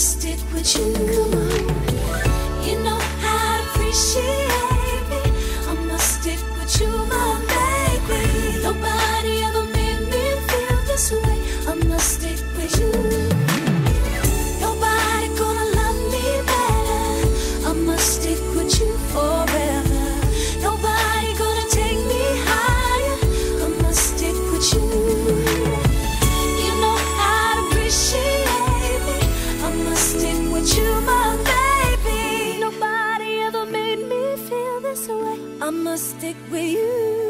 stick with you. I must stick with you.